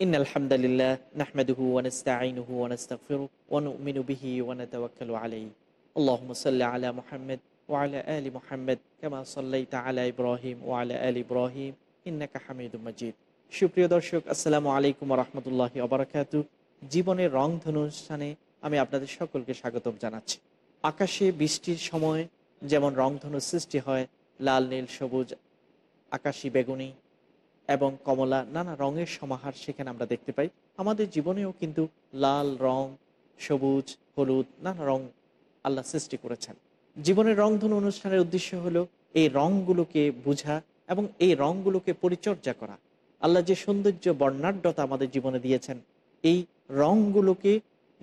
إن الحمد لله نحمده ونستعينه ونستغفره ونؤمن به ونتوكل عليه اللهم صل على محمد وعلى آل محمد كما صليت على إبراهيم وعلى آل إبراهيم إنك حميد مجيد সুপ্রিয় দর্শক আসসালামু আলাইকুম রহমতুল্লাহ অবরাকাত জীবনের রংধনু অনুষ্ঠানে আমি আপনাদের সকলকে স্বাগতম জানাচ্ছি আকাশে বৃষ্টির সময় যেমন রংধনু সৃষ্টি হয় লাল নীল সবুজ আকাশি বেগুনি এবং কমলা নানা রঙের সমাহার সেখানে আমরা দেখতে পাই। আমাদের জীবনেও কিন্তু লাল রং, সবুজ, হলুদ নানা রং আল্লাহ সৃষ্টি করেছেন। জীবনের রংধনু অনুষ্ঠানের উদ্দেশ্য হলো এই রঙগুলোকে বোঝা এবং এই রঙগুলোকে পরিচর্যা করা। আল্লাহ যে সৌন্দর্য, বর্ণাঢ্যতা আমাদের জীবনে দিয়েছেন, এই রঙগুলোকে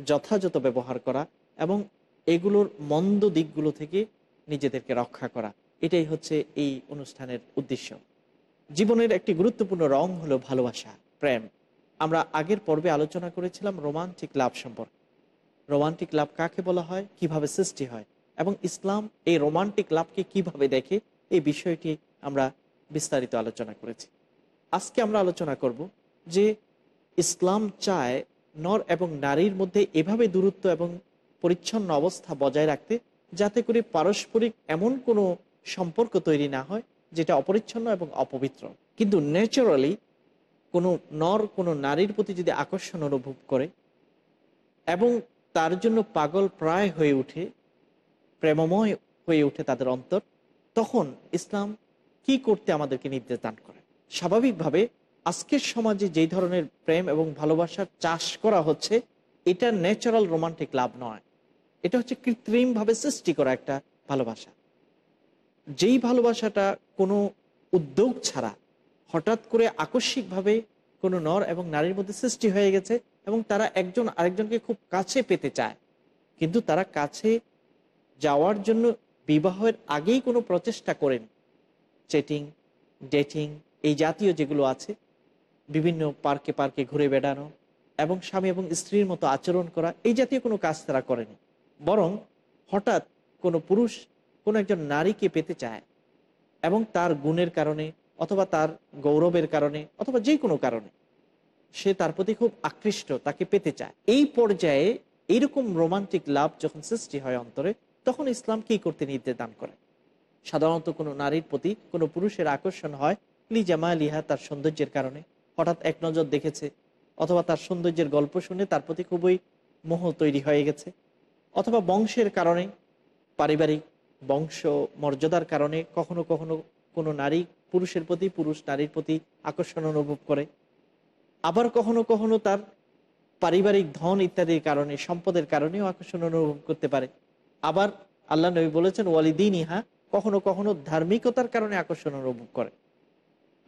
যথাযথ ব্যবহার করা এবং এগুলোর মন্দ দিকগুলো থেকে নিজেদেরকে রক্ষা করা। এটাই হচ্ছে এই অনুষ্ঠানের উদ্দেশ্য। জীবনের একটি গুরুত্বপূর্ণ রং হলো ভালোবাসা, প্রেম। আমরা আগের পর্বে আলোচনা করেছিলাম রোমান্টিক লাভ সম্পর্কে। রোমান্টিক লাভ কাকে বলা হয়? কীভাবে সৃষ্টি হয়? এবং ইসলাম এই রোমান্টিক লাভকে কীভাবে দেখে? এই বিষয়টি আমরা বিস্তারিত আলোচনা করেছি। আজকে আমরা আলোচনা করব যে ইসলাম চায় নর এবং নারীর মধ্যে এভাবে দূরত্ব এবং পরিচ্ছন্ন অবস্থা বজায় রাখতে যাতে করে পারস্পরিক এমন কোনো সম্পর্ক তৈরি না হয় যেটা অপরিচ্ছন্ন এবং অপবিত্র। কিন্তু ন্যাচারালি কোনো নর, কোনো নারীর প্রতি যদি আকর্ষণ অনুভব করে এবং তার জন্য পাগল প্রায় হয়ে উঠে, প্রেমময় হয়ে উঠে তাদের অন্তর, তখন ইসলাম কি করতে আমাদেরকে নির্দেশ দান করে? স্বাভাবিকভাবে আজকের সমাজে যেই ধরনের প্রেম এবং ভালোবাসার চাষ করা হচ্ছে এটা ন্যাচারাল রোমান্টিক লাভ নয়। এটা হচ্ছে কৃত্রিমভাবে সৃষ্টি করা একটা ভালোবাসা। যেই ভালোবাসাটা কোনো উদ্যোগ ছাড়া হঠাৎ করে আকস্মিকভাবে কোনো নর এবং নারীর মধ্যে সৃষ্টি হয়ে গেছে এবং তারা একজন আরেকজনকে খুব কাছে পেতে চায়, কিন্তু তারা কাছে যাওয়ার জন্য বিবাহের আগেই কোনো প্রচেষ্টা করেন। চেটিং ডেটিং এই জাতীয় যেগুলো আছে, বিভিন্ন পার্কে পার্কে ঘুরে বেড়ানো এবং স্বামী এবং স্ত্রীর মতো আচরণ করা, এই জাতীয় কোনো কাজ তারা করেনি। বরং হঠাৎ কোনো পুরুষ কোনো একজন নারীকে পেতে চায় এবং তার গুণের কারণে অথবা তার গৌরবের কারণে অথবা যে কোনো কারণে সে তার প্রতি খুব আকৃষ্ট, তাকে পেতে চায়। এই পর্যায়ে এইরকম রোমান্টিক লাভ যখন সৃষ্টি হয় অন্তরে, তখন ইসলাম কি করতে নির্দেশ দান করে? সাধারণত কোনো নারীর প্রতি কোনো পুরুষের আকর্ষণ হয় লি জামা লিহা তার সৌন্দর্যের কারণে। হঠাৎ এক নজর দেখেছে অথবা তার সৌন্দর্যের গল্প শুনে তার প্রতি খুবই মোহ তৈরি হয়ে গেছে। অথবা বংশের কারণে পারিবারিক বংশ মর্যাদার কারণে কখনো কখনো কোনো নারী পুরুষের প্রতি, পুরুষ নারীর প্রতি আকর্ষণ অনুভব করে। আবার কখনো কখনো তার পারিবারিক ধন ইত্যাদির কারণে, সম্পদের কারণেও আকর্ষণ অনুভব করতে পারে। আবার আল্লাহ নবী বলেছেন ওয়ালিদিন ইহা কখনো কখনো ধার্মিকতার কারণে আকর্ষণ অনুভব করে।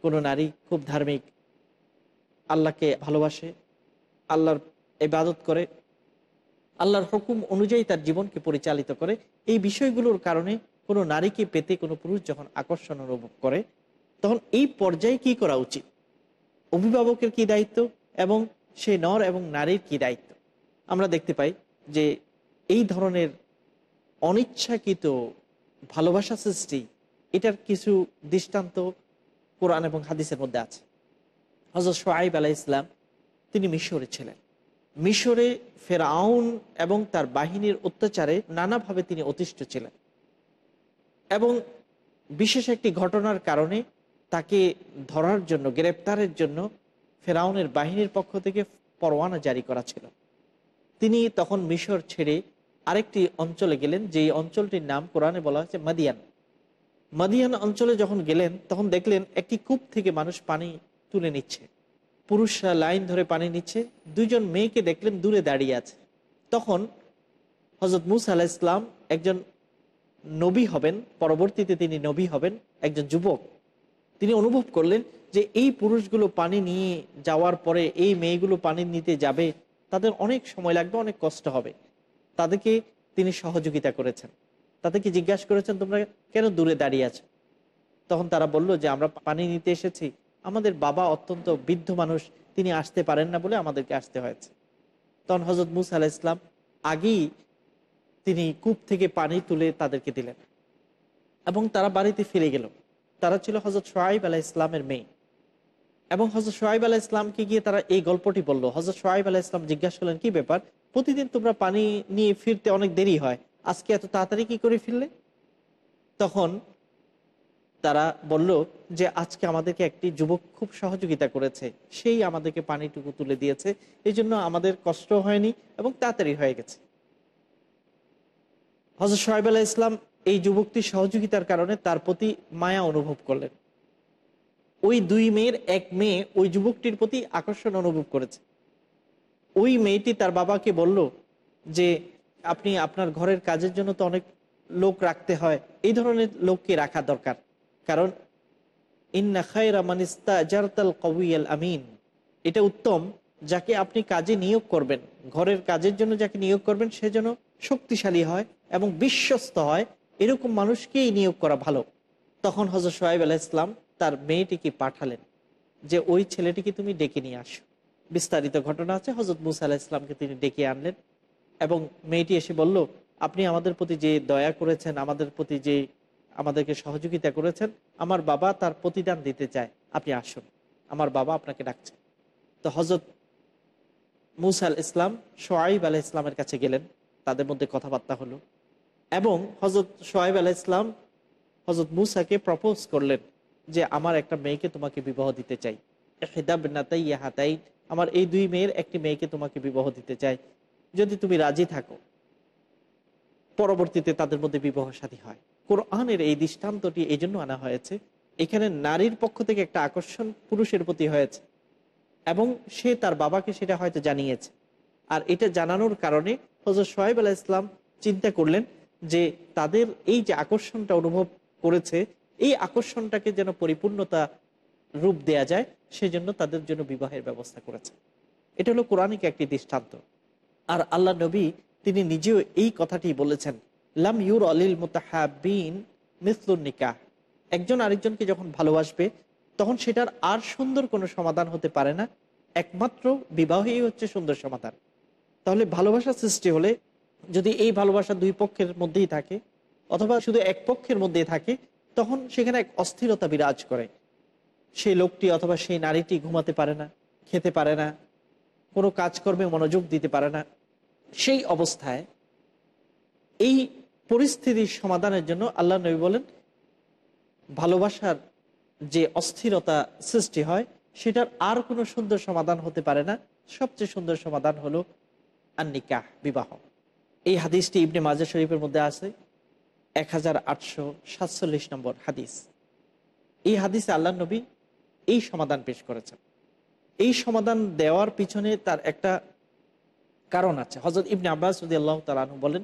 কোনো নারী খুব ধার্মিক, আল্লাহকে ভালোবাসে, আল্লাহর ইবাদত করে আল্লাহর হুকুম অনুযায়ী তার জীবনকে পরিচালিত করে। এই বিষয়গুলোর কারণে কোনো নারীকে পেতে কোনো পুরুষ যখন আকর্ষণ অনুভব করে, তখন এই পর্যায়ে কি করা উচিত? অভিভাবকের কি দায়িত্ব এবং সে নর এবং নারীর কি দায়িত্ব? আমরা দেখতে পাই যে এই ধরনের অনিচ্ছাকৃত ভালোবাসা সৃষ্টি, এটার কিছু দৃষ্টান্ত কোরআন এবং হাদিসের মধ্যে আছে। হজরত সোয়াইব আলাহ ইসলাম তিনি মিশরে ছিলেন। মিশরে ফেরাউন এবং তার বাহিনীর অত্যাচারে নানাভাবে তিনি অতিষ্ঠ ছিলেন। এবং বিশেষ একটি ঘটনার কারণে তাকে ধরার জন্য, গ্রেপ্তারের জন্য ফেরাউনের বাহিনীর পক্ষ থেকে পরোয়ানা জারি করা ছিল। তিনি তখন মিশর ছেড়ে আরেকটি অঞ্চলে গেলেন, যেই অঞ্চলটির নাম কোরআনে বলা হয়েছে মাদিয়ান। মাদিয়ান অঞ্চলে যখন গেলেন, তখন দেখলেন একটি কূপ থেকে মানুষ পানি তুলে নিচ্ছে। পুরুষরা লাইন ধরে পানি নিচ্ছে, দুইজন মেয়েকে দেখলেন দূরে দাঁড়িয়ে আছে। তখন হজরত মুসা আলাহ ইসলাম একজন নবী হবেন, পরবর্তীতে তিনি নবী হবেন, একজন যুবক। তিনি অনুভব করলেন যে এই পুরুষগুলো পানি নিয়ে যাওয়ার পরে এই মেয়েগুলো পানি নিতে যাবে, তাদের অনেক সময় লাগবে, অনেক কষ্ট হবে। তাদেরকে তিনি সহযোগিতা করেছেন। তাদেরকে জিজ্ঞাসা করেছেন, তোমরা কেন দূরে দাঁড়িয়ে আছো? তখন তারা বলল যে, আমরা পানি নিতে এসেছি আমাদের বাবা অত্যন্ত বৃদ্ধ মানুষ, তিনি আসতে পারেন না বলে আমাদেরকে আসতে হয়েছে। তখন হজরত মুসা আলাহ ইসলাম আগেই তিনি কূপ থেকে পানি তুলে তাদেরকে দিলেন এবং তারা বাড়িতে ফিরে গেল। তারা ছিল হজরত সোহাইব আলাহ ইসলামের মেয়ে। এবং হজরত সোহাইব আলাহ ইসলামকে গিয়ে তারা এই গল্পটি বলল। হজরত সোহাইব আলাহ ইসলাম জিজ্ঞাসা করলেন, কি ব্যাপার? প্রতিদিন তোমরা পানি নিয়ে ফিরতে অনেক দেরি হয়। আজকে এত তাড়াতাড়ি কি করে ফিরলে? তখন তারা বলল যে, আজকে আমাদেরকে একটি যুবক খুব সহযোগিতা করেছে। সেই আমাদেরকে পানিটুকু তুলে দিয়েছে। এই জন্য আমাদের কষ্ট হয়নি এবং তাড়াতাড়ি হয়ে গেছে। হজরত সোহাইব আলাহ ইসলাম এই যুবকটির সহযোগিতার কারণে তার প্রতি মায়া অনুভব করলেন। ওই দুই মেয়ের এক মেয়ে ওই যুবকটির প্রতি আকর্ষণ অনুভব করেছে। ওই মেয়েটি তার বাবাকে বলল যে, আপনি আপনার ঘরের কাজের জন্য তো অনেক লোক রাখতে হয়। এই ধরনের লোককে রাখা দরকার। কারণ, ইন্না খায়রা মানিস্তা জারতাল কবিয়াল আমিন। এটা উত্তম, যাকে আপনি কাজে নিয়োগ করবেন। ঘরের কাজের জন্য যাকে নিয়োগ করবেন, সে যেন শক্তিশালী হয় এবং বিশ্বস্ত হয়, এরকম মানুষকেই নিয়োগ করা ভালো। তখন হজরত সোহাইব আলাহ ইসলাম তার মেয়েটিকে পাঠালেন, যে, ওই ছেলেটিকে তুমি ডেকে নিয়ে আসো। বিস্তারিত ঘটনা আছে হজরত মুসা আলাহ ইসলামকে তিনি ডেকে আনলেন এবং মেয়েটি এসে বলল, আপনি আমাদের প্রতি যে দয়া করেছেন, আমাদের প্রতি যে আমাদেরকে সহযোগিতা করেছেন। আমার বাবা তার প্রতিদান দিতে চায়। আপনি আসুন। আমার বাবা আপনাকে ডাকছেন তো হজরত মুসা আল ইসলাম সোয়াইব আলাহ ইসলামের কাছে গেলেন। তাদের মধ্যে কথাবার্তা হলো। এবং হজরত সোয়াইব আলাহ ইসলাম হজরত মুসাকে প্রপোজ করলেন যে, আমার একটা মেয়েকে তোমাকে বিবাহ দিতে চাই। হেদাব নাতাই আমার এই দুই মেয়ের একটি মেয়েকে তোমাকে বিবাহ দিতে চাই। যদি তুমি রাজি থাকো, পরবর্তীতে তাদের মধ্যে বিবাহ সাথী হয়। কোরআনের এই দৃষ্টান্তটি এই জন্য আনা হয়েছে। এখানে নারীর পক্ষ থেকে একটা আকর্ষণ পুরুষের প্রতি হয়েছে। এবং সে তার বাবাকে সেটা হয়তো জানিয়েছে। আর এটা জানানোর কারণে হজরত সোহাইব আলাহ ইসলাম চিন্তা করলেন যে তাদের এই যে আকর্ষণটা অনুভব করেছে, এই আকর্ষণটাকে যেন পরিপূর্ণতা রূপ দেয়া যায়, সেজন্য তাদের জন্য বিবাহের ব্যবস্থা করেছে। এটা হলো কোরআনিক একটি দৃষ্টান্ত। আর আল্লাহ নবী তিনি নিজেও এই কথাটি বলেছেন লাম ইউর অলিল মুতাহাবিন মিসলুন নিকাহ। একজন আরেকজনকে যখন ভালোবাসবে, তখন সেটার আর সুন্দর কোনো সমাধান হতে পারে না। একমাত্র বিবাহই হচ্ছে সুন্দর সমাধান। তাহলে ভালোবাসা সৃষ্টি হলে যদি এই ভালোবাসা দুই পক্ষের মধ্যেই থাকে, অথবা শুধু এক পক্ষের মধ্যেই থাকে, তখন সেখানে এক অস্থিরতা বিরাজ করে। সেই লোকটি অথবা সেই নারীটি ঘুমাতে পারে না, খেতে পারে না, কোনো কাজকর্মে মনোযোগ দিতে পারে না। সেই অবস্থায় এই পরিস্থিতির সমাধানের জন্য আল্লাহ নবী বলেন, ভালোবাসার যে অস্থিরতা সৃষ্টি হয়, সেটার আর কোনো সুন্দর সমাধান হতে পারে না। সবচেয়ে সুন্দর সমাধান হলো আন্নিকাহ, বিবাহ। এই হাদিসটি ইবনে মাজা শরীফের মধ্যে আছে এক হাজার আটশো সাতচল্লিশ নম্বর হাদিস। এই হাদিসে আল্লাহ নবী এই সমাধান পেশ করেছেন। এই সমাধান দেওয়ার পিছনে তার একটা কারণ আছে। হজরত ইবনে আব্বাস আল্লাহ তালু বলেন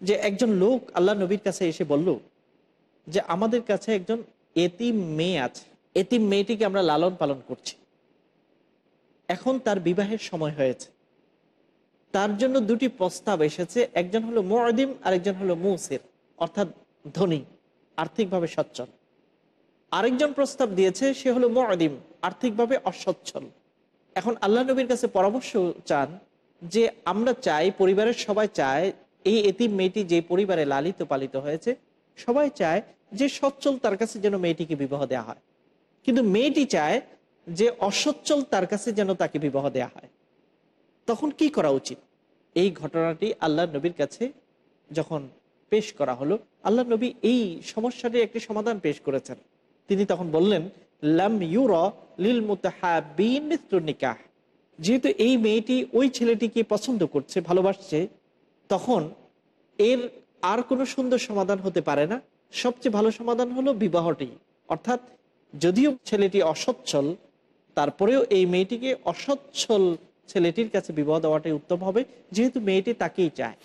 যে একজন লোক আল্লাহ নবীর কাছে এসে বলল যে আমাদের কাছে একজন এতিম মেয়ে আছে। এতিম মেয়েটিকে আমরা লালন পালন করছি। এখন তার বিবাহের সময় হয়েছে। তার জন্য দুটি প্রস্তাব এসেছে। একজন হলো মোয়াদিম আর একজন হলো মুসির, অর্থাৎ ধনী, আর্থিকভাবে সচ্ছল। আরেকজন প্রস্তাব দিয়েছে, সে হলো মোয়াদিম আর্থিকভাবে অসচ্ছল। এখন আল্লাহ নবীর কাছে পরামর্শ চান যে আমরা চাই, পরিবারের সবাই চায় এই এতিম মেয়েটি যে পরিবারে লালিত পালিত হয়েছে, সবাই চায় যে সচ্ছল তার কাছে যেন মেয়েটিকে বিবাহ দেওয়া হয়। কিন্তু মেয়েটি চায় যে অসচ্ছল তার কাছে যেন তাকে বিবাহ দেওয়া হয়। তখন কি করা উচিত? এই ঘটনাটি আল্লাহ নবীর কাছে যখন পেশ করা হলো, আল্লাহ নবী এই সমস্যাটি একটি সমাধান পেশ করেছেন। তিনি তখন বললেন, লাম ইউর লিল নিকাহ। যেহেতু এই মেয়েটি ওই ছেলেটিকে পছন্দ করছে, ভালোবাসছে তখন এর আর কোনো সুন্দর সমাধান হতে পারে না। সবচেয়ে ভালো সমাধান হলো বিবাহটি। অর্থাৎ যদিও ছেলেটি অসচ্ছল, তারপরেও এই মেয়েটিকে অসচ্ছল ছেলেটির কাছে বিবাহ দেওয়াটাই উত্তম হবে, যেহেতু মেয়েটি তাকেই চায়।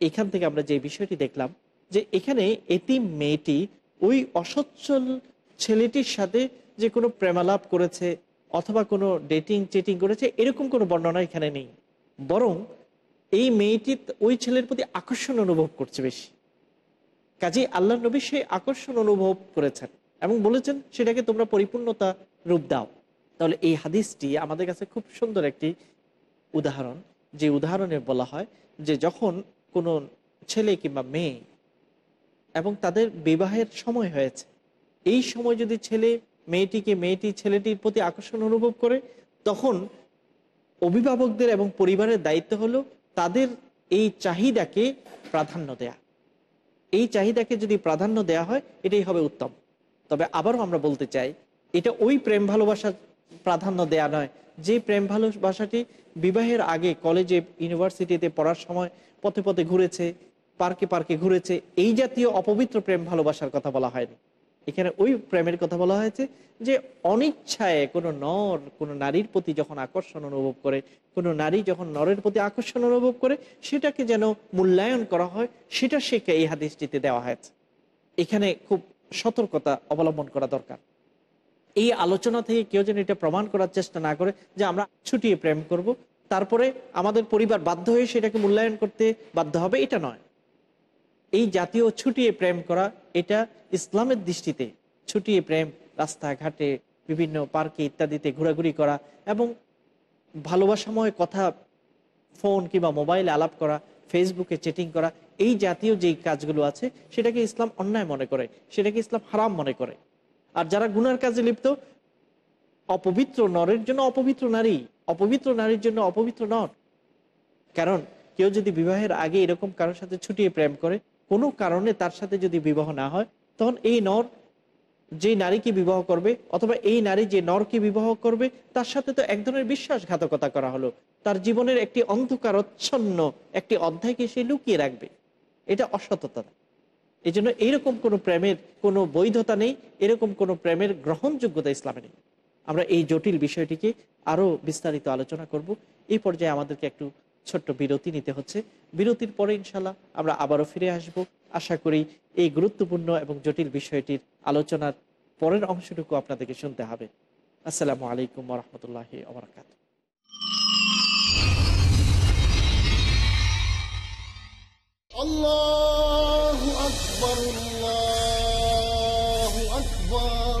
এখান থেকে আমরা যে বিষয়টি দেখলাম যে এখানে এটি মেয়েটি ওই অসচ্ছল ছেলেটির সাথে যে কোনো প্রেমালাপ করেছে অথবা কোনো ডেটিং চেটিং করেছে, এরকম কোনো বর্ণনা এখানে নেই। বরং এই মেয়েটি ওই ছেলের প্রতি আকর্ষণ অনুভব করছে বেশি। কাজে আল্লাহ নবী সেই আকর্ষণ অনুভব করেছেন এবং বলেছেন, সেটাকে তোমরা পরিপূর্ণতা রূপ দাও। তাহলে এই হাদিসটি আমাদের কাছে খুব সুন্দর একটি উদাহরণ, যে উদাহরণে বলা হয় যে যখন কোনো ছেলে কিংবা মেয়ে এবং তাদের বিবাহের সময় হয়েছে, এই সময় যদি ছেলে মেয়েটিকে, মেয়েটি ছেলেটির প্রতি আকর্ষণ অনুভব করে, তখন অভিভাবকদের এবং পরিবারের দায়িত্ব হলো তাদের এই চাহিদাকে প্রাধান্য দেয়া। এই চাহিদাকে যদি প্রাধান্য দেয়া হয়, এটাই হবে উত্তম। তবে আবারও আমরা বলতে চাই, এটা ওই প্রেম ভালোবাসার প্রাধান্য দেয়া নয়। যে প্রেম ভালোবাসাটি বিবাহের আগে কলেজে, ইউনিভার্সিটিতে পড়ার সময় পথে পথে ঘুরেছে, পার্কে পার্কে ঘুরেছে, এই জাতীয় অপবিত্র প্রেম ভালোবাসার কথা বলা হয়নি। এখানে ওই প্রেমের কথা বলা হয়েছে যে অনিচ্ছায় কোনো নর, কোনো নারীর প্রতি যখন আকর্ষণ অনুভব করে, কোনো নারী যখন নরের প্রতি আকর্ষণ অনুভব করে, সেটাকে যেন মূল্যায়ন করা হয়, সেটা শেখে এই হাদিসটিতে দেওয়া হয়েছে। এখানে খুব সতর্কতা অবলম্বন করা দরকার। এই আলোচনা থেকে কেউ যেন এটা প্রমাণ করার চেষ্টা না করে যে আমরা ছুটিয়ে প্রেম করব, তারপরে আমাদের পরিবার বাধ্য হয়ে সেটাকে মূল্যায়ন করতে বাধ্য হবে, এটা নয়। এই জাতীয় ছুটিয়ে প্রেম করা, এটা ইসলামের দৃষ্টিতে ছুটিয়ে প্রেম, রাস্তাঘাটে, বিভিন্ন পার্কে ইত্যাদিতে ঘোরাঘুরি করা এবং ভালোবাসাময় কথা, ফোন কিংবা মোবাইলে আলাপ করা, ফেসবুকে চেটিং করা, এই জাতীয় যেই কাজগুলো আছে, সেটাকে ইসলাম অন্যায় মনে করে, সেটাকে ইসলাম হারাম মনে করে। আর যারা গুনার কাজে লিপ্ত, অপবিত্র নরের জন্য অপবিত্র নারী, অপবিত্র নারীর জন্য অপবিত্র নর। কারণ কেউ যদি বিবাহের আগে এরকম কারোর সাথে ছুটিয়ে প্রেম করে কোনো কারণে তার সাথে যদি বিবাহ না হয়, তখন এই নর যে নারীকে বিবাহ করবে অথবা এই নারী যে নরকে বিবাহ করবে, তার সাথে তো এক ধরনের বিশ্বাসঘাতকতা করা হলো। তার জীবনের একটি অন্ধকারচ্ছন্ন একটি অধ্যায়কে সে লুকিয়ে রাখবে? এটা অসততা এই জন্য এইরকম কোনো প্রেমের কোনো বৈধতা নেই, এরকম কোনো প্রেমের গ্রহণযোগ্যতা ইসলামে নেই। আমরা এই জটিল বিষয়টিকে আরও বিস্তারিত আলোচনা করব। এই পর্যায়ে আমাদেরকে একটু ছোট্ট বিরতি নিতে হচ্ছে। বিরতির পরে ইনশাল্লাহ আমরা আবারও ফিরে আসব। আশা করি এই গুরুত্বপূর্ণ এবং জটিল বিষয়টির আলোচনার পরের অংশটুকু আপনাদেরকে শুনতে হবে। আসসালামু আলাইকুম রহমতুল্লাহ আবরকাত আল্লাহ আকবর আল্লাহ আকবর।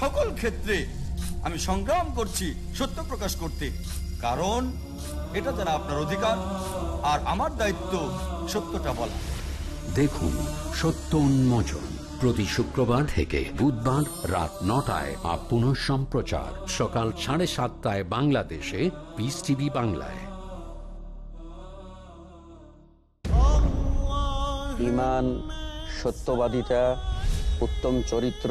সকল ক্ষেত্রে আমি সংগ্রাম করছি সত্য প্রকাশ করতে। কারণ এটা তারা আপনার অধিকার আর আমার দায়িত্ব সত্যটা বলা। দেখুন সত্য উন্মোচন প্রতি শুক্রবার থেকে বুধবার রাত নটায় আর পুনঃ সম্প্রচার। সকাল সাড়ে সাতটায় বাংলাদেশে পিস টিভি বাংলায়। ইমান সত্যবাদিতা উত্তম চরিত্র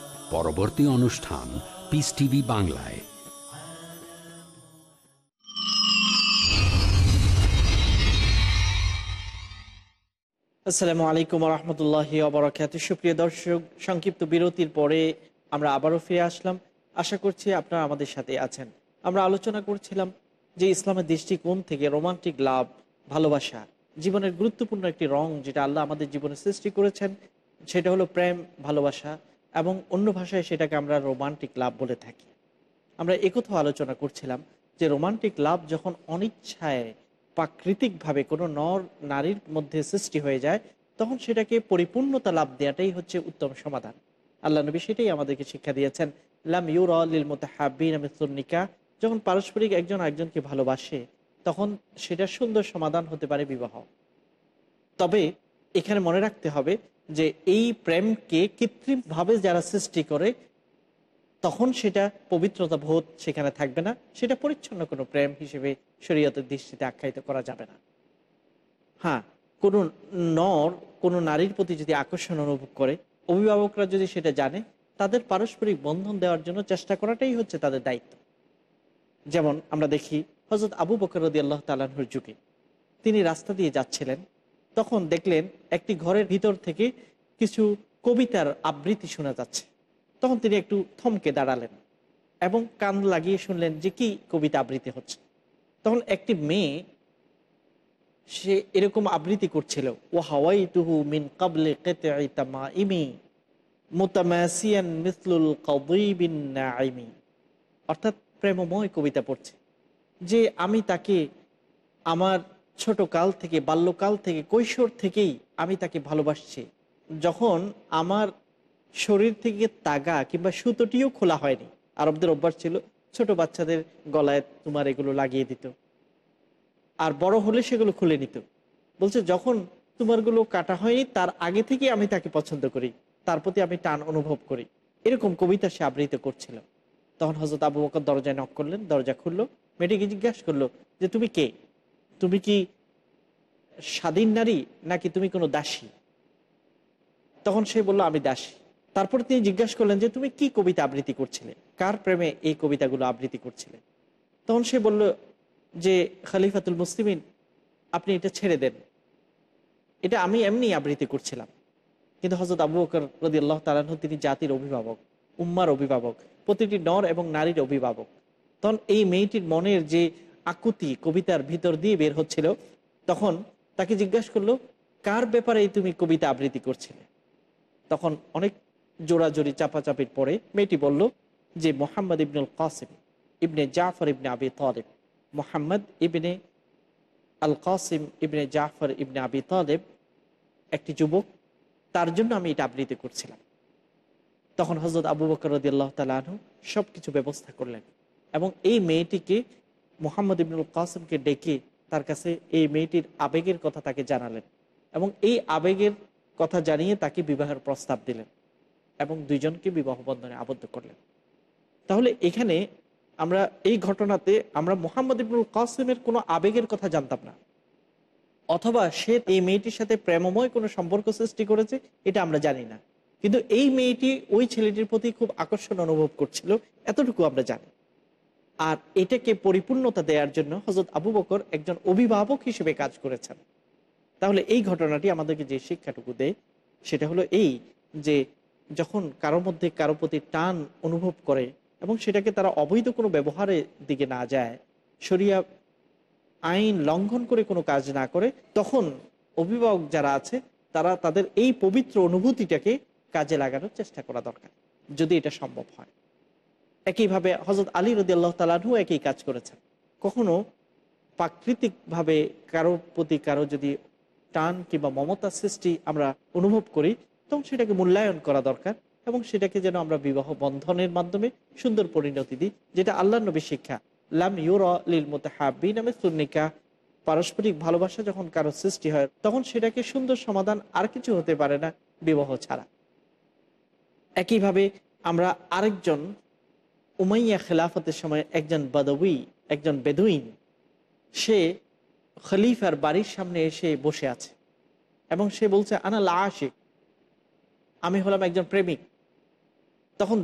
পরবর্তী অনুষ্ঠান পিস টিভি বাংলায়। আসসালামু আলাইকুম রহমতুল্লাহি অবরাকাত সুপ্রিয় দর্শক, সংক্ষিপ্ত বিরতির পরে আমরা আবারও ফিরে আসলাম। আশা করছি আপনারা আমাদের সাথে আছেন। আমরা আলোচনা করছিলাম যে ইসলামের দৃষ্টিকোণ থেকে রোমান্টিক লাভ, ভালোবাসা, জীবনের গুরুত্বপূর্ণ একটি রং যেটা আল্লাহ আমাদের জীবনে সৃষ্টি করেছেন, সেটা হলো প্রেম, ভালোবাসা। এবং অন্য ভাষায় সেটাকে আমরা রোমান্টিক লাভ বলে থাকি। আমরা একথাও আলোচনা করছিলাম যে রোমান্টিক লাভ যখন অনিচ্ছায়, প্রাকৃতিকভাবে কোনো নর, নারীর মধ্যে সৃষ্টি হয়ে যায়, তখন সেটাকে পরিপূর্ণতা লাভ দেওয়াটাই হচ্ছে উত্তম সমাধান। আল্লাহ নবী সেটাই আমাদেরকে শিক্ষা দিয়েছেন, লাম ইউর আলিল মোতাহাবিন নিকা যখন পারস্পরিক একজন একজনকে ভালোবাসে, তখন সেটা সুন্দর সমাধান হতে পারে বিবাহ। তবে এখানে মনে রাখতে হবে যে এই প্রেমকে কৃত্রিমভাবে যারা সৃষ্টি করে, তখন সেটা পবিত্রতা বোধ সেখানে থাকবে না। সেটা পরিচ্ছন্ন কোনো প্রেম হিসেবে শরীয়তের দৃষ্টিতে আখ্যায়িত করা যাবে না। হ্যাঁ কোনো নর, কোনো নারীর প্রতি যদি আকর্ষণ অনুভব করে, অভিভাবকরা যদি সেটা জানে, তাদের পারস্পরিক বন্ধন দেওয়ার জন্য চেষ্টা করাটাই হচ্ছে তাদের দায়িত্ব। যেমন আমরা দেখি হজরত আবু বকর আল্লাহ তালাহুর যুগে তিনি রাস্তা দিয়ে যাচ্ছিলেন তখন দেখলেন একটি ঘরের ভিতর থেকে কিছু কবিতার আবৃত্তি শোনা যাচ্ছে। তখন তিনি একটু থমকে দাঁড়ালেন এবং কান লাগিয়ে শুনলেন যে কি কবিতা আবৃত্তি হচ্ছে। তখন একটি মেয়ে সে এরকম আবৃত্তি করছিল ও হাওয়াই তুহু মিন কাবলে কেতে ইমি মিসলুল নাইমি অর্থাৎ প্রেমময় কবিতা পড়ছে। যে আমি তাকে আমার ছোট কাল থেকে, বাল্যকাল থেকে, কৈশোর থেকেই আমি তাকে ভালোবাসছি। যখন আমার শরীর থেকে তাগা কিংবা সুতোটিও খোলা হয়নি। আরবদের অভ্যাস ছিল, ছোট বাচ্চাদের গলায় তোমার এগুলো লাগিয়ে দিত। আর বড় হলে সেগুলো খুলে নিত। বলছে, যখন তোমারগুলো কাটা হয়নি, তার আগে থেকে আমি তাকে পছন্দ করি। তার প্রতি আমি টান অনুভব করি। এরকম কবিতা সে আবৃত করছিল। তখন হজরত আবু বকর দরজায় নক করলেন, দরজা খুললো, মেয়েটিকে জিজ্ঞাসা করল যে, তুমি কে? তুমি কি স্বাধীন নারী নাকি তুমি কোনো দাসী? তখন সে বলল, আমি দাসী। তারপর তিনি জিজ্ঞাসা করলেন যে, তুমি কি কবিতা আবৃত্তি করছিলে? কার প্রেমে এই কবিতাগুলো আবৃত্তি করছিলে? তখন সে বলল যে, খালিফাতুল মুসলিমিন, আপনি এটা ছেড়ে দেন। এটা আমি এমনি আবৃত্তি করছিলাম। কিন্তু হজরত আবু বকর রদি আল্লাহ তালাহ তিনি জাতির অভিভাবক, উম্মার অভিভাবক, প্রতিটি নর এবং নারীর অভিভাবক। তখন এই মেয়েটির মনের যে আকুতি কবিতার ভিতর দিয়ে বের হচ্ছিল। তখন তাকে জিজ্ঞাসা করল, কার ব্যাপারে তুমি কবিতা আবৃত্তি করছিলে? তখন অনেক জোড়াজোড়ি চাপাচাপির পরে মেয়েটি বলল, যে মোহাম্মদ ইবনুল কাসিম ইবনে জাফর ইবনে আবি তালেব। মোহাম্মদ ইবনে আল কাসিম ইবনে জাফর ইবনে আবি তালেব একটি যুবক, তার জন্য আমি এটা আবৃত্তি করছিলাম। তখন হজরত আবু বকর রদি আল্লাহ তালু সব কিছু ব্যবস্থা করলেন এবং এই মেয়েটিকে মোহাম্মদ ইবনুল কাসিমকে ডেকে তার কাছে এই মেয়েটির আবেগের কথা তাকে জানালেন এবং এই আবেগের কথা জানিয়ে তাকে বিবাহের প্রস্তাব দিলেন এবং দুইজনকে বিবাহ বন্ধনে আবদ্ধ করলেন। তাহলে এখানে আমরা এই ঘটনাতে আমরা মোহাম্মদ ইবনুল কাসিমের কোনো আবেগের কথা জানতাম না। অথবা সে এই মেয়েটির সাথে প্রেমময় কোনো সম্পর্ক সৃষ্টি করেছে, এটা আমরা জানি না। কিন্তু এই মেয়েটি ওই ছেলেটির প্রতি খুব আকর্ষণ অনুভব করছিল, এতটুকু আমরা জানি। আর এটাকে পরিপূর্ণতা দেওয়ার জন্য হজরত আবু বকর একজন অভিভাবক হিসেবে কাজ করেছেন। তাহলে এই ঘটনাটি আমাদেরকে যে শিক্ষাটুকু দেয়, সেটা হলো এই যে যখন কারও মধ্যে কারও প্রতি টান অনুভব করে এবং সেটাকে তারা অবৈধ কোনো ব্যবহারের দিকে না যায়, শরিয়া আইন লঙ্ঘন করে কোনো কাজ না করে, তখন অভিভাবক যারা আছে, তারা তাদের এই পবিত্র অনুভূতিটাকে কাজে লাগানোর চেষ্টা করা দরকার, যদি এটা সম্ভব হয়। একইভাবে হজরত আলী রদি আল্লাহ তালাহু একই কাজ করেছেন। কখনো প্রাকৃতিকভাবে কারও প্রতি কারও যদি টান কিংবা মমতার সৃষ্টি আমরা অনুভব করি তখন সেটাকে মূল্যায়ন করা দরকার এবং সেটাকে যেন আমরা বিবাহ বন্ধনের মাধ্যমে সুন্দর পরিণতি দিই, যেটা আল্লাহ নবী শিক্ষা। লাম ইউর লিল মতে হাবি নামে সুন্নিকা পারস্পরিক ভালোবাসা যখন কারও সৃষ্টি হয়, তখন সেটাকে সুন্দর সমাধান আর কিছু হতে পারে না বিবাহ ছাড়া। একইভাবে আমরা আরেকজন উমাইয়া খেলাফতের সময় একজন বাদউই একজন বেদুইন, সে খলিফার বাড়ির সামনে এসে বসে আছে এবং সে বলছে, আনা লাশিক আমি হলাম একজন প্রেমিক। তখন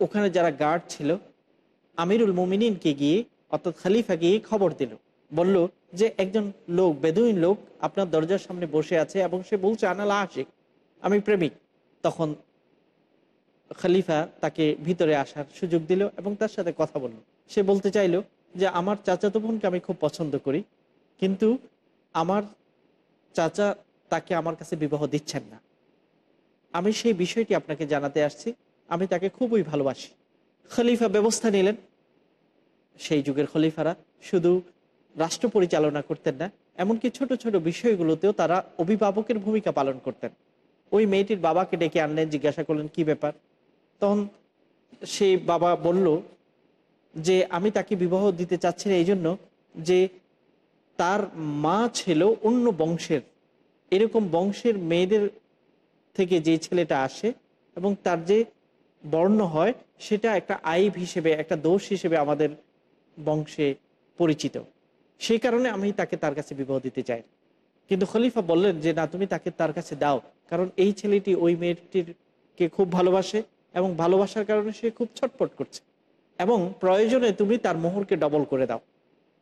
ওখানে যারা গার্ড ছিল, আমিরুল মুমিনিনকে গিয়ে, অর্থাৎ খালিফা গিয়ে খবর দিল। বলল যে, একজন লোক, বেদুইন লোক আপনার দরজার সামনে বসে আছে এবং সে বলছে আনালা আশিক আমি প্রেমিক। তখন খলিফা তাকে ভিতরে আসার সুযোগ দিল এবং তার সাথে কথা বলল। সে বলতে চাইলো যে, আমার চাচাতো বোনকে আমি খুব পছন্দ করি, কিন্তু আমার চাচা তাকে আমার কাছে বিবাহ দিচ্ছেন না। আমি সেই বিষয়টি আপনাকে জানাতে আসছি, আমি তাকে খুবই ভালোবাসি। খলিফা ব্যবস্থা নিলেন। সেই যুগের খলিফারা শুধু রাষ্ট্র পরিচালনা করতেন না, এমনকি ছোট ছোট বিষয়গুলোতেও তারা অভিভাবকের ভূমিকা পালন করতেন। ওই মেয়েটির বাবাকে ডেকে আনলেন, জিজ্ঞাসা করলেন, কি ব্যাপার? তখন সেই বাবা বলল যে, আমি তাকে বিবাহ দিতে চাচ্ছি না এই জন্য যে, তার মা ছিল অন্য বংশের। এরকম বংশের মেয়েদের থেকে যে ছেলেটা আসে এবং তার যে বর্ণ হয়, সেটা একটা আইব হিসেবে, একটা দোষ হিসেবে আমাদের বংশে পরিচিত। সেই কারণে আমি তাকে তার কাছে বিবাহ দিতে চাই। কিন্তু খলিফা বললেন যে, না, তুমি তাকে তার কাছে দাও, কারণ এই ছেলেটি ওই মেয়েটিরকে খুব ভালোবাসে। এবং ভালোবাসার কারণে সে খুব ছটপট করছে। এবং প্রয়োজনে তুমি তার মোহরকে ডবল করে দাও।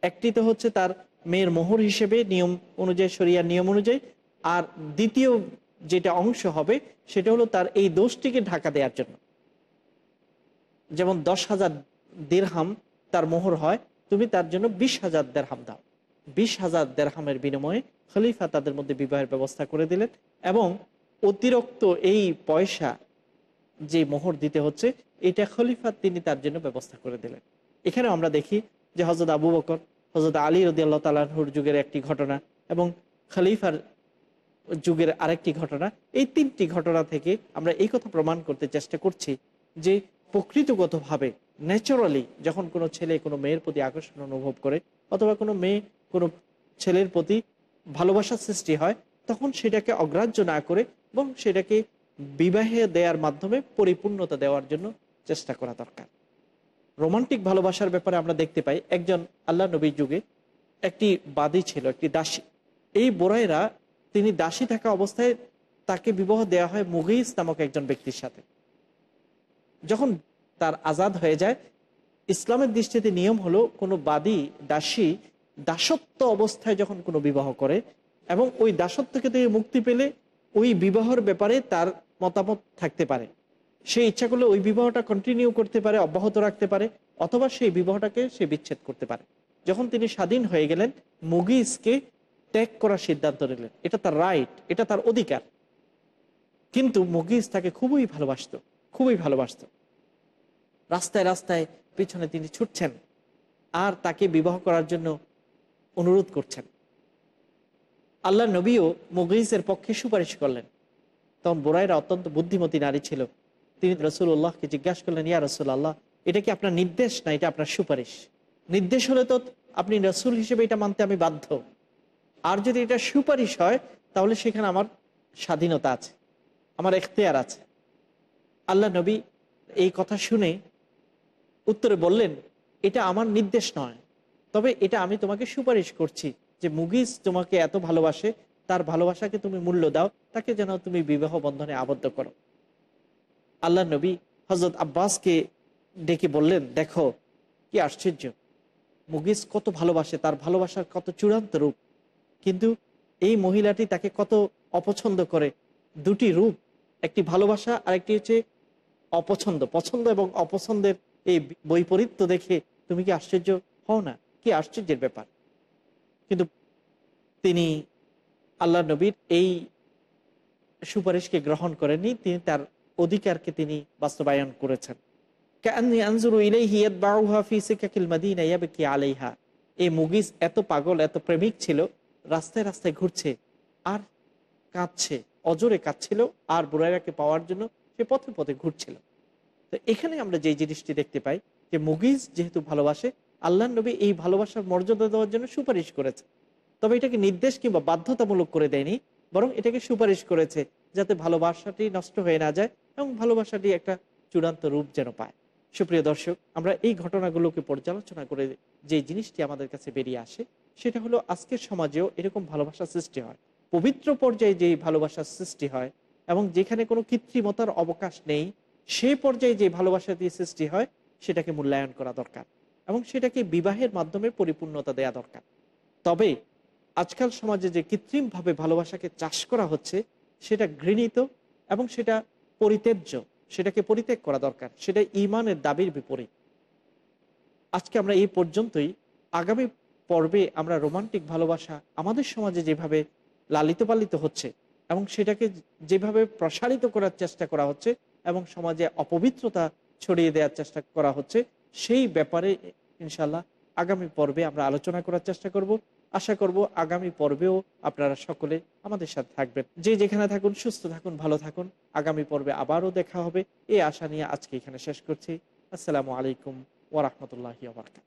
একটি তো হচ্ছে তার মেয়ের মোহর হিসেবে নিয়ম অনুযায়ী, শরিয়ার নিয়ম অনুযায়ী। আর দ্বিতীয় যেটা অংশ হবে, সেটা হলো তার এই দোষটিকে ঢাকা দেওয়ার জন্য। যেমন দশ হাজার দেড়হাম তার মোহর হয়, তুমি তার জন্য বিশ হাজার দেড়হাম দাও। বিশ হাজার দেড়হামের বিনিময়ে খলিফা তাদের মধ্যে বিবাহের ব্যবস্থা করে দিলেন এবং অতিরিক্ত এই পয়সা যে মোহর দিতে হচ্ছে, এটা খলিফা তিনি তার জন্য ব্যবস্থা করে দিলেন। এখানে আমরা দেখি যে হজরত আবু বকর হজরত আলী রদি আল্লাহ তালাহুর যুগের একটি ঘটনা এবং খলিফার যুগের আরেকটি ঘটনা। এই তিনটি ঘটনা থেকে আমরা এই কথা প্রমাণ করতে চেষ্টা করছি যে প্রকৃতিগতভাবে, ন্যাচারালি যখন কোনো ছেলে কোনো মেয়ের প্রতি আকর্ষণ অনুভব করে অথবা কোনো মেয়ে কোনো ছেলের প্রতি ভালোবাসার সৃষ্টি হয়, তখন সেটাকে অগ্রাহ্য না করে এবং সেটাকে বিবাহে দেওয়ার মাধ্যমে পরিপূর্ণতা দেওয়ার জন্য চেষ্টা করা দরকার। রোমান্টিক ভালোবাসার ব্যাপারে আমরা দেখতে পাই, একজন আল্লাহ নবীর যুগে একটি বাদী ছিল, একটি দাসী। এই বোরাইরা, তিনি দাসী থাকা অবস্থায় তাকে বিবাহ দেওয়া হয় মুগিস নামক একজন ব্যক্তির সাথে। যখন তার আজাদ হয়ে যায়, ইসলামের দৃষ্টিতে নিয়ম হলো কোনো বাদী, দাসী দাসত্ব অবস্থায় যখন কোনো বিবাহ করে এবং ওই দাসত্ব থেকে মুক্তি পেলে ওই বিবাহর ব্যাপারে তার মতামত থাকতে পারে। সে ইচ্ছা করলে ওই বিবাহটা কন্টিনিউ করতে পারে, অব্যাহত রাখতে পারে, অথবা সেই বিবাহটাকে সে বিচ্ছেদ করতে পারে। যখন তিনি স্বাধীন হয়ে গেলেন মুগিসকে ত্যাগ করার সিদ্ধান্ত নিলেন। এটা তার রাইট এটা তার অধিকার। কিন্তু মুগিস তাকে খুবই ভালোবাসত খুবই ভালোবাসত। রাস্তায় রাস্তায় পিছনে তিনি ছুটছেন আর তাকে বিবাহ করার জন্য অনুরোধ করছেন। আল্লাহ নবীও মুগিসের পক্ষে সুপারিশ করলেন। তখন বোরাইরা অত্যন্ত বুদ্ধিমতী নারী ছিল। তিনি রসুল্লাহকে জিজ্ঞাসা করলেন, ইয়া রসুল আল্লাহ এটা কি আপনার নির্দেশ না এটা আপনার সুপারিশ? নির্দেশ হলে তো আপনি রসুল হিসেবে এটা মানতে আমি বাধ্য। আর যদি এটা সুপারিশ হয়, তাহলে সেখানে আমার স্বাধীনতা আছে, আমার এখতেয়ার আছে। আল্লাহ নবী এই কথা শুনে উত্তরে বললেন, এটা আমার নির্দেশ নয়, তবে এটা আমি তোমাকে সুপারিশ করছি যে মুগিস তোমাকে এত ভালোবাসে তার ভালোবাসাকে তুমি মূল্য দাও, তাকে যেন তুমি বিবাহ বন্ধনে আবদ্ধ করো। আল্লাহ নবী হজরত আব্বাসকে ডেকে বললেন, দেখো, কি আশ্চর্য। মুগিস কত ভালোবাসে, তার ভালোবাসার কত চূড়ান্ত রূপ। কিন্তু এই মহিলাটি তাকে কত অপছন্দ করে। দুটি রূপ, একটি ভালোবাসা আর একটি হচ্ছে অপছন্দ। পছন্দ এবং অপছন্দের এই বৈপরীত্য দেখে তুমি কি আশ্চর্য হও না? কি আশ্চর্যের ব্যাপার? কিন্তু তিনি আল্লাহ নবীর এই সুপারিশকে গ্রহণ করেননি, তিনি তার অধিকারকে তিনি বাস্তবায়ন করেছেন। আলাইহা। এই মুগিজ এত পাগল, এত প্রেমিক ছিল, রাস্তায় রাস্তায় ঘুরছে আর কাঁদছে, অজরে কাঁদছিল আর বুড়াইরাকে পাওয়ার জন্য সে পথে পথে ঘুরছিল। তো এখানে আমরা যে জিনিসটি দেখতে পাই যে মুগিজ যেহেতু ভালোবাসে, আল্লাহ নবী এই ভালোবাসার মর্যাদা দেওয়ার জন্য সুপারিশ করেছে তবে এটাকে নির্দেশ কিংবা বাধ্যতামূলক করে দেয়নি, বরং এটাকে সুপারিশ করেছে যাতে ভালোবাসাটি নষ্ট হয়ে না যায় এবং ভালোবাসাটি একটা চূড়ান্ত রূপ যেন পায়। সুপ্রিয় দর্শক, আমরা এই ঘটনাগুলোকে পর্যালোচনা করে যে জিনিসটি আমাদের কাছে বেরিয়ে আসে, সেটা হলো আজকের সমাজেও এরকম ভালোবাসা সৃষ্টি হয়। পবিত্র পর্যায়ে যে ভালোবাসার সৃষ্টি হয় এবং যেখানে কোনো কৃত্রিমতার অবকাশ নেই, সে পর্যায়ে যে ভালোবাসা দিয়ে সৃষ্টি হয়, সেটাকে মূল্যায়ন করা দরকার এবং সেটাকে বিবাহের মাধ্যমে পরিপূর্ণতা দেয়া দরকার। তবে আজকাল সমাজে যে কৃত্রিমভাবে ভালোবাসাকে চাষ করা হচ্ছে, সেটা ঘৃণিত এবং সেটা পরিত্যাজ্য, সেটাকে পরিত্যাগ করা দরকার, সেটা ইমানের দাবির বিপরীত। আজকে আমরা এই পর্যন্তই। আগামী পর্বে আমরা রোমান্টিক ভালোবাসা আমাদের সমাজে যেভাবে লালিত পালিত হচ্ছে এবং সেটাকে যেভাবে প্রসারিত করার চেষ্টা করা হচ্ছে এবং সমাজে অপবিত্রতা ছড়িয়ে দেওয়ার চেষ্টা করা হচ্ছে, সেই ব্যাপারে ইনশাল্লাহ আগামী পর্বে আমরা আলোচনা করার চেষ্টা করব। আশা করব আগামী পর্বেও আপনারা সকলে আমাদের সাথে থাকবেন। যে যেখানে থাকুন, সুস্থ থাকুন, ভালো থাকুন। আগামী পর্বে আবারও দেখা হবে। এই আশা নিয়ে আজকে এখানে শেষ করছি। আসসালামু আলাইকুম ওরহমতুল্লাহ বারকাত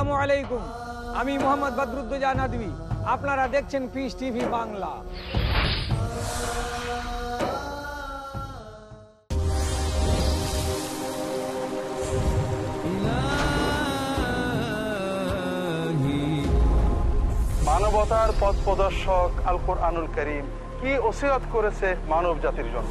আসসালামু আলাইকুম। আমি মোহাম্মদ বদরুদ্দোজা নদী আপনারা দেখছেন পিস টিভি বাংলা। মানবতার পথ প্রদর্শক আল কোরআনুল করিম কি ওসিয়ত করেছে মানব জাতির জন্য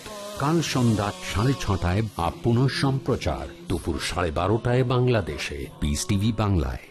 কাল সন্ধ্যা সাড়ে ছটায় বা পুনঃ সম্প্রচার দুপুর সাড়ে বারোটায় বাংলাদেশে। পিস টিভি বাংলায়।